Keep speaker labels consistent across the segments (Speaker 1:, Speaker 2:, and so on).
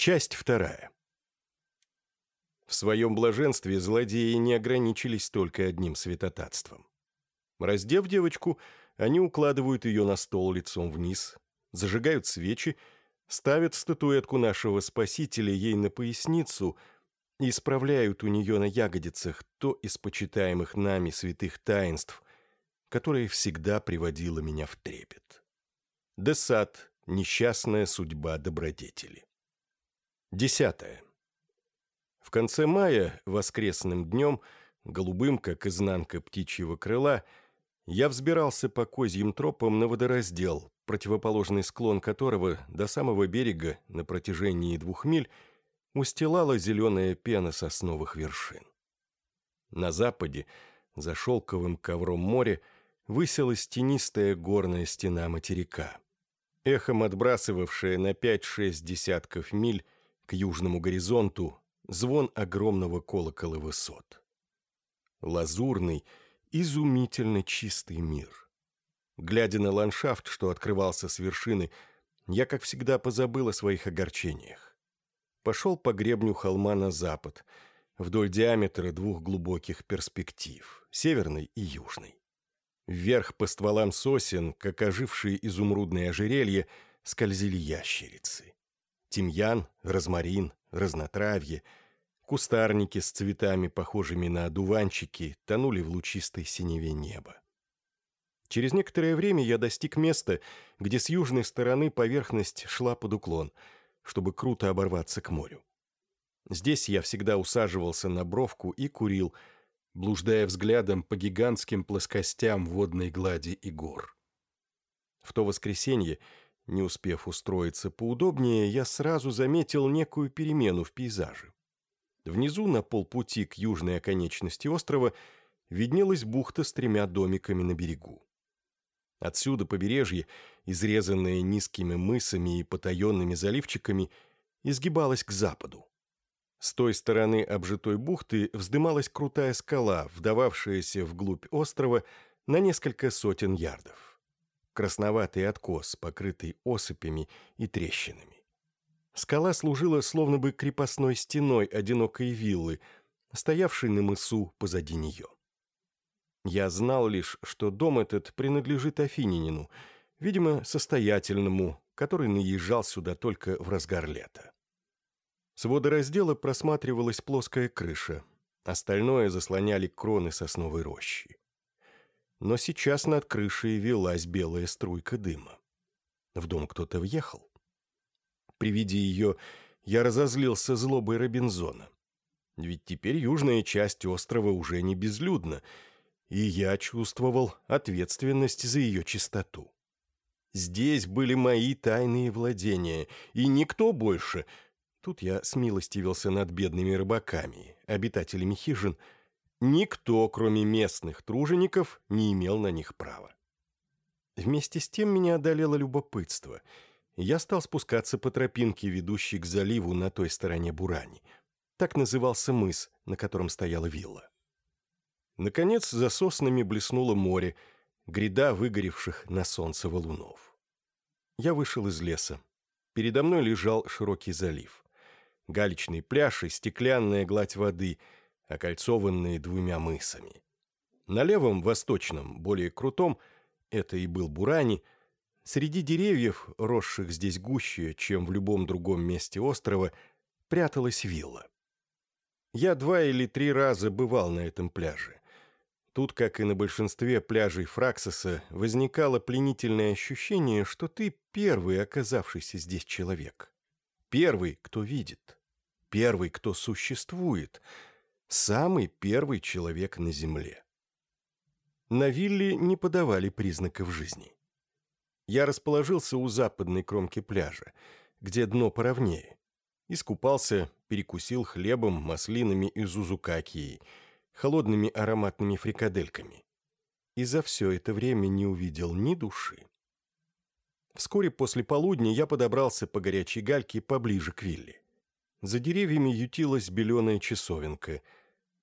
Speaker 1: Часть вторая. В своем блаженстве злодеи не ограничились только одним святотатством. Раздев девочку, они укладывают ее на стол лицом вниз, зажигают свечи, ставят статуэтку нашего Спасителя ей на поясницу и исправляют у нее на ягодицах то из почитаемых нами святых таинств, которое всегда приводило меня в трепет. Десад – несчастная судьба добродетели. Десятое. В конце мая, воскресным днем, голубым, как изнанка птичьего крыла, я взбирался по козьим тропам на водораздел, противоположный склон которого до самого берега на протяжении двух миль устилала зеленая пена сосновых вершин. На западе, за шелковым ковром моря, высилась тенистая горная стена материка, эхом отбрасывавшая на пять-шесть десятков миль к южному горизонту звон огромного колокола высот. Лазурный, изумительно чистый мир. Глядя на ландшафт, что открывался с вершины, я, как всегда, позабыл о своих огорчениях. Пошел по гребню холма на запад, вдоль диаметра двух глубоких перспектив, северной и южной. Вверх по стволам сосен, как ожившие изумрудные ожерелья, скользили ящерицы. Тимьян, розмарин, разнотравье — Кустарники с цветами, похожими на одуванчики, тонули в лучистой синеве неба. Через некоторое время я достиг места, где с южной стороны поверхность шла под уклон, чтобы круто оборваться к морю. Здесь я всегда усаживался на бровку и курил, блуждая взглядом по гигантским плоскостям водной глади и гор. В то воскресенье, не успев устроиться поудобнее, я сразу заметил некую перемену в пейзаже. Внизу, на полпути к южной оконечности острова, виднелась бухта с тремя домиками на берегу. Отсюда побережье, изрезанное низкими мысами и потаенными заливчиками, изгибалось к западу. С той стороны обжитой бухты вздымалась крутая скала, вдававшаяся вглубь острова на несколько сотен ярдов. Красноватый откос, покрытый осыпями и трещинами. Скала служила словно бы крепостной стеной одинокой виллы, стоявшей на мысу позади нее. Я знал лишь, что дом этот принадлежит Афининину, видимо, состоятельному, который наезжал сюда только в разгар лета. С водораздела просматривалась плоская крыша, остальное заслоняли кроны сосновой рощи. Но сейчас над крышей велась белая струйка дыма. В дом кто-то въехал. При виде ее я разозлился злобой Робинзона. Ведь теперь южная часть острова уже не безлюдна, и я чувствовал ответственность за ее чистоту. Здесь были мои тайные владения, и никто больше... Тут я смилостивился над бедными рыбаками, обитателями хижин. Никто, кроме местных тружеников, не имел на них права. Вместе с тем меня одолело любопытство — я стал спускаться по тропинке, ведущей к заливу на той стороне Бурани. Так назывался мыс, на котором стояла вилла. Наконец, за соснами блеснуло море, гряда выгоревших на солнце валунов. Я вышел из леса. Передо мной лежал широкий залив. Галечный пляж и стеклянная гладь воды, окольцованные двумя мысами. На левом, восточном, более крутом, это и был Бурани – Среди деревьев, росших здесь гуще, чем в любом другом месте острова, пряталась вилла. Я два или три раза бывал на этом пляже. Тут, как и на большинстве пляжей Фраксоса, возникало пленительное ощущение, что ты первый оказавшийся здесь человек. Первый, кто видит. Первый, кто существует. Самый первый человек на Земле. На вилле не подавали признаков жизни я расположился у западной кромки пляжа, где дно поровнее. Искупался, перекусил хлебом, маслинами и зузукакией, холодными ароматными фрикадельками. И за все это время не увидел ни души. Вскоре после полудня я подобрался по горячей гальке поближе к вилле. За деревьями ютилась беленая часовенка.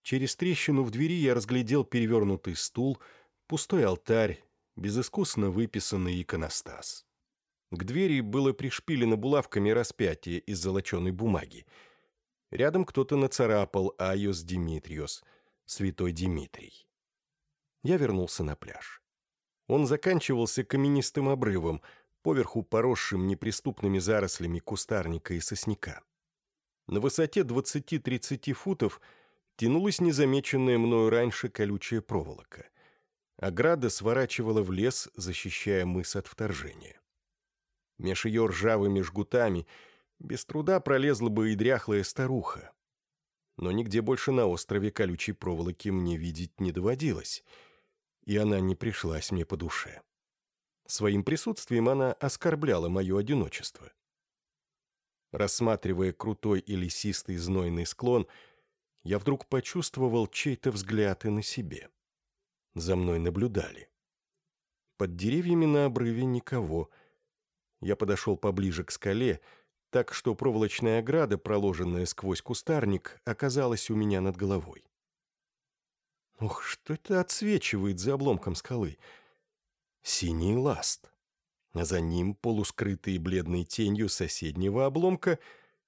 Speaker 1: Через трещину в двери я разглядел перевернутый стул, пустой алтарь, безыскусно выписанный иконостас. К двери было пришпилено булавками распятие из золоченой бумаги. Рядом кто-то нацарапал «Айос Димитриос», «Святой Димитрий». Я вернулся на пляж. Он заканчивался каменистым обрывом, поверху поросшим неприступными зарослями кустарника и сосняка. На высоте 20-30 футов тянулась незамеченная мною раньше колючая проволока. Ограда сворачивала в лес, защищая мыс от вторжения. Меж ее ржавыми жгутами без труда пролезла бы и дряхлая старуха. Но нигде больше на острове колючей проволоки мне видеть не доводилось, и она не пришлась мне по душе. Своим присутствием она оскорбляла мое одиночество. Рассматривая крутой и лесистый знойный склон, я вдруг почувствовал чей-то взгляд и на себе. За мной наблюдали. Под деревьями на обрыве никого. Я подошел поближе к скале, так что проволочная ограда, проложенная сквозь кустарник, оказалась у меня над головой. Ох, что это отсвечивает за обломком скалы? Синий ласт а за ним, полускрытые бледной тенью соседнего обломка,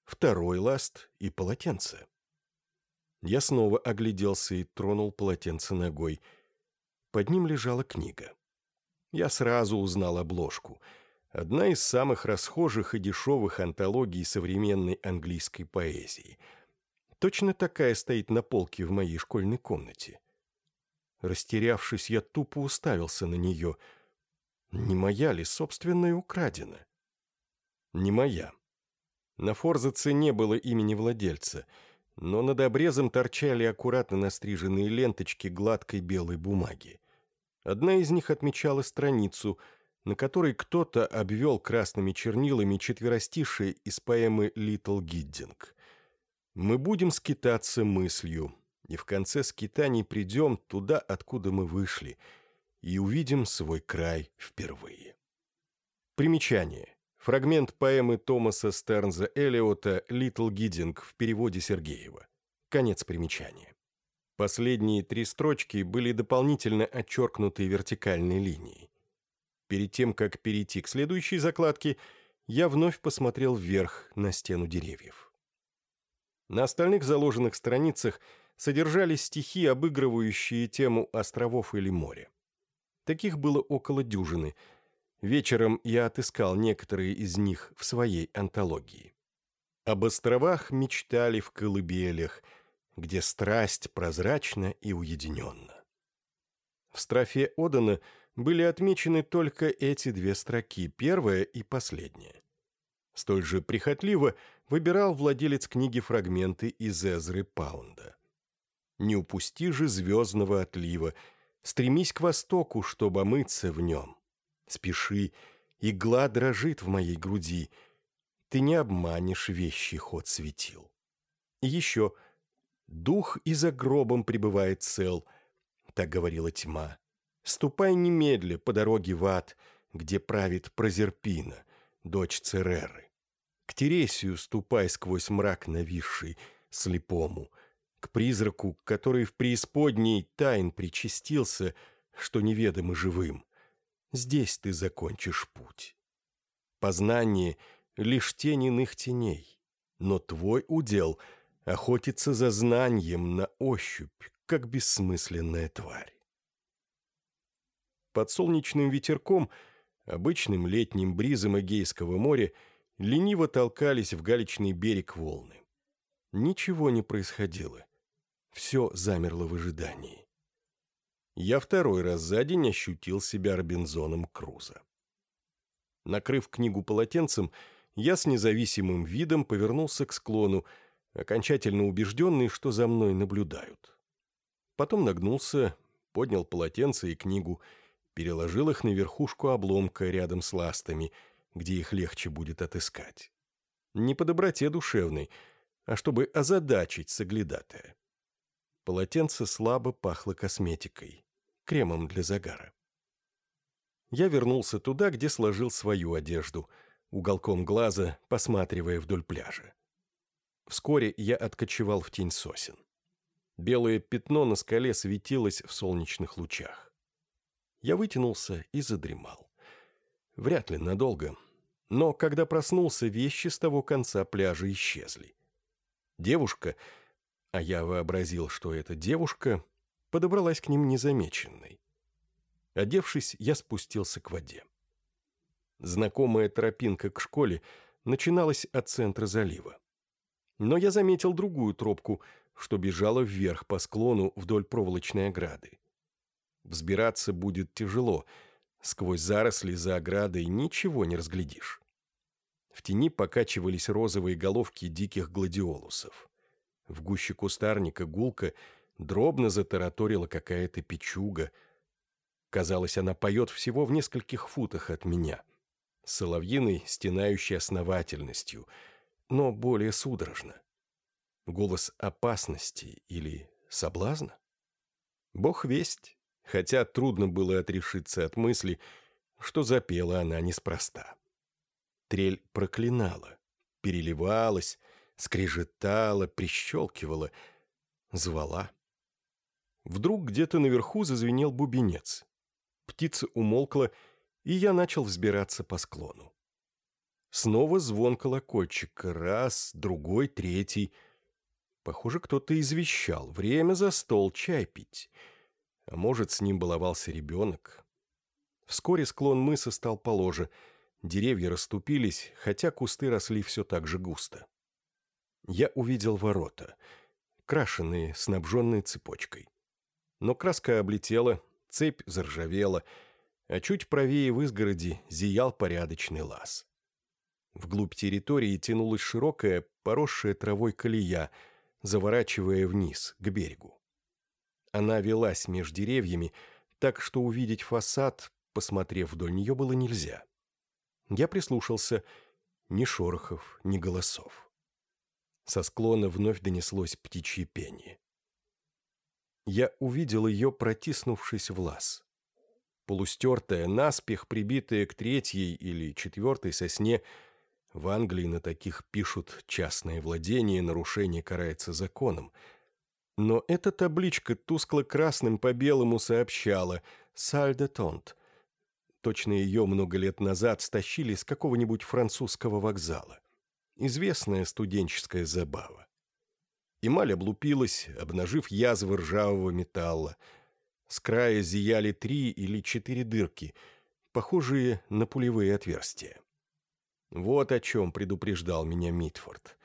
Speaker 1: второй ласт и полотенце. Я снова огляделся и тронул полотенце ногой. Под ним лежала книга. Я сразу узнал обложку. Одна из самых расхожих и дешевых антологий современной английской поэзии. Точно такая стоит на полке в моей школьной комнате. Растерявшись, я тупо уставился на нее — не моя ли собственная украдена? Не моя. На форзаце не было имени владельца, но над обрезом торчали аккуратно настриженные ленточки гладкой белой бумаги. Одна из них отмечала страницу, на которой кто-то обвел красными чернилами четверостишие из поэмы «Литл Гиддинг». «Мы будем скитаться мыслью, и в конце скитаний придем туда, откуда мы вышли», и увидим свой край впервые. Примечание. Фрагмент поэмы Томаса Стернза Элиота «Литл Гиддинг» в переводе Сергеева. Конец примечания. Последние три строчки были дополнительно отчеркнуты вертикальной линией. Перед тем, как перейти к следующей закладке, я вновь посмотрел вверх на стену деревьев. На остальных заложенных страницах содержались стихи, обыгрывающие тему островов или моря. Таких было около дюжины. Вечером я отыскал некоторые из них в своей антологии. Об островах мечтали в колыбелях, где страсть прозрачна и уединенна. В строфе Одана были отмечены только эти две строки, первая и последняя. Столь же прихотливо выбирал владелец книги фрагменты из Эзры Паунда. «Не упусти же звездного отлива», Стремись к востоку, чтобы омыться в нем. Спеши, игла дрожит в моей груди. Ты не обманешь вещий ход светил. Еще, дух и за гробом пребывает цел, так говорила тьма. Ступай немедля по дороге в ад, где правит Прозерпина, дочь Цереры. К Тересию ступай сквозь мрак нависший, слепому — к призраку, который в преисподней тайн причастился, что неведомо живым. Здесь ты закончишь путь. Познание — лишь тень иных теней, но твой удел — охотиться за знанием на ощупь, как бессмысленная тварь. Под солнечным ветерком, обычным летним бризом Эгейского моря, лениво толкались в галечный берег волны. Ничего не происходило. Все замерло в ожидании. Я второй раз за день ощутил себя Робинзоном Крузо. Накрыв книгу полотенцем, я с независимым видом повернулся к склону, окончательно убежденный, что за мной наблюдают. Потом нагнулся, поднял полотенце и книгу, переложил их на верхушку обломка рядом с ластами, где их легче будет отыскать. Не по доброте душевной, а чтобы озадачить соглядатая. Полотенце слабо пахло косметикой, кремом для загара. Я вернулся туда, где сложил свою одежду, уголком глаза посматривая вдоль пляжа. Вскоре я откочевал в тень сосен. Белое пятно на скале светилось в солнечных лучах. Я вытянулся и задремал. Вряд ли надолго. Но когда проснулся, вещи с того конца пляжа исчезли. Девушка, а я вообразил, что это девушка, подобралась к ним незамеченной. Одевшись, я спустился к воде. Знакомая тропинка к школе начиналась от центра залива. Но я заметил другую тропку, что бежала вверх по склону вдоль проволочной ограды. Взбираться будет тяжело, сквозь заросли за оградой ничего не разглядишь. В тени покачивались розовые головки диких гладиолусов. В гуще кустарника гулка дробно затараторила какая-то печуга. Казалось, она поет всего в нескольких футах от меня, соловьиной, стенающей основательностью, но более судорожно. Голос опасности или соблазна? Бог весть, хотя трудно было отрешиться от мысли, что запела она неспроста. Трель проклинала, переливалась, скрежетала, прищелкивала, звала. Вдруг где-то наверху зазвенел бубенец. Птица умолкла, и я начал взбираться по склону. Снова звон колокольчика, раз, другой, третий. Похоже, кто-то извещал. Время за стол, чай пить. А может, с ним баловался ребенок. Вскоре склон мыса стал положе — Деревья расступились, хотя кусты росли все так же густо. Я увидел ворота, крашеные, снабженные цепочкой. Но краска облетела, цепь заржавела, а чуть правее в изгороди зиял порядочный лаз. Вглубь территории тянулась широкая, поросшая травой колея, заворачивая вниз, к берегу. Она велась между деревьями, так что увидеть фасад, посмотрев вдоль нее, было нельзя. Я прислушался. Ни шорохов, ни голосов. Со склона вновь донеслось птичье пение. Я увидел ее, протиснувшись в лаз. Полустертая, наспех прибитая к третьей или четвертой сосне, в Англии на таких пишут «частное владение, нарушение карается законом», но эта табличка тускло-красным по белому сообщала «Сальде тонт», Точно ее много лет назад стащили с какого-нибудь французского вокзала. Известная студенческая забава. Эмаль облупилась, обнажив язвы ржавого металла. С края зияли три или четыре дырки, похожие на пулевые отверстия. Вот о чем предупреждал меня Митфорд.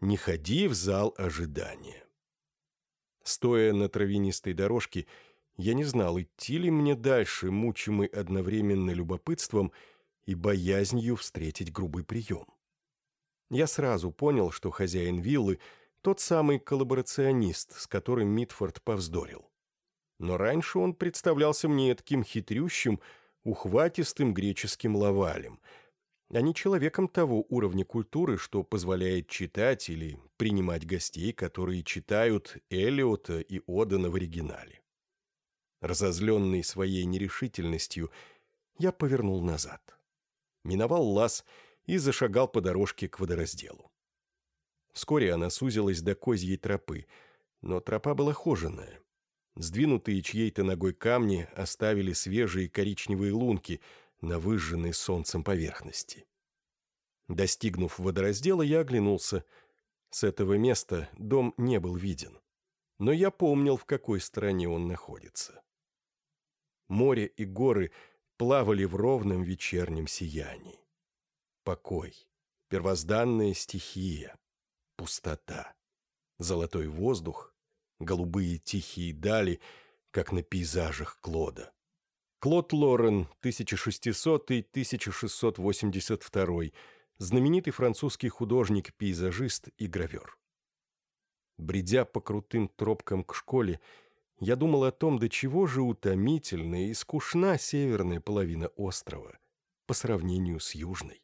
Speaker 1: «Не ходи в зал ожидания». Стоя на травянистой дорожке, я не знал, идти ли мне дальше, мучимый одновременно любопытством и боязнью встретить грубый прием. Я сразу понял, что хозяин виллы – тот самый коллаборационист, с которым Митфорд повздорил. Но раньше он представлялся мне таким хитрющим, ухватистым греческим лавалем, а не человеком того уровня культуры, что позволяет читать или принимать гостей, которые читают Элиота и Одена в оригинале. Разозленный своей нерешительностью, я повернул назад. Миновал лаз и зашагал по дорожке к водоразделу. Вскоре она сузилась до козьей тропы, но тропа была хоженая. Сдвинутые чьей-то ногой камни оставили свежие коричневые лунки на выжженной солнцем поверхности. Достигнув водораздела, я оглянулся. С этого места дом не был виден. Но я помнил, в какой стороне он находится море и горы плавали в ровном вечернем сиянии. Покой, первозданная стихия, пустота, золотой воздух, голубые тихие дали, как на пейзажах Клода. Клод Лорен, 1600-1682, знаменитый французский художник-пейзажист и гравер. Бредя по крутым тропкам к школе, я думал о том, до чего же утомительна и скучна северная половина острова по сравнению с южной.